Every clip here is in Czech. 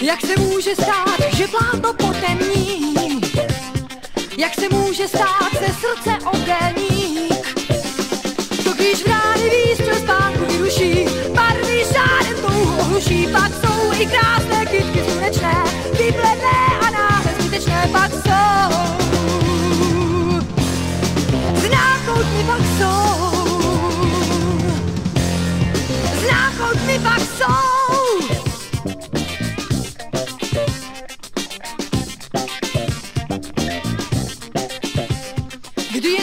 Jak se může stát, že vládno potemní? Jak se může stát ze srdce obdelník? To když v rány výstřel spánku vyruší, barvy žádem tou ohluší, pak i krásné kytky slunečné, vybledné a náhle zbytečné, pak jsou. Známkou dny pak jsou. Známkou dny pak jsou.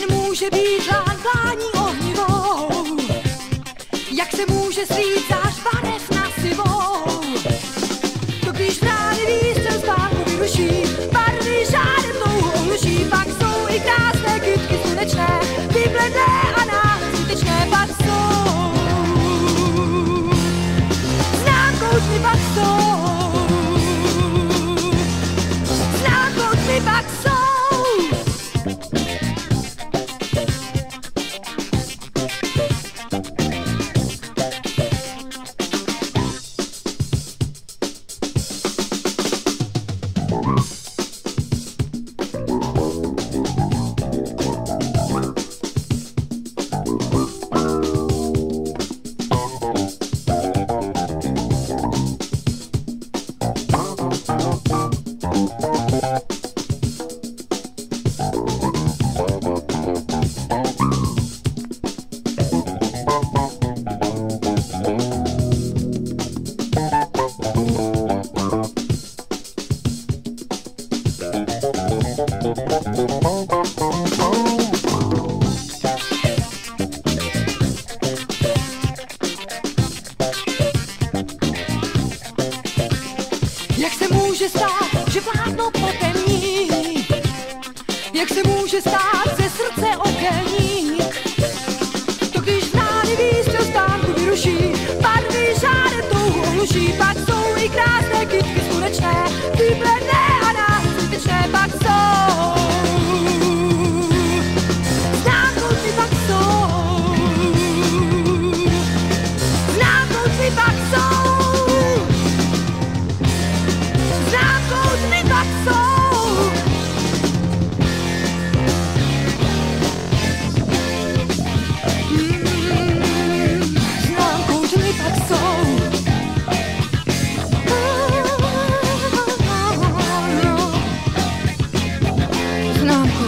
může být lán ohnivou. Jak se může slít zář vyruší, barvy tou ohluší, pak jsou i krásné kytky slunečné, a Jak může stát ze srdce okelník. To když v nádivý z stánku vyruší, pak touhu pak jsou i krásné kytky slunečné, vybledné a náhybitečné pak jsou. Pak jsou. Známky pak jsou.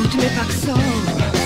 Just to make back so.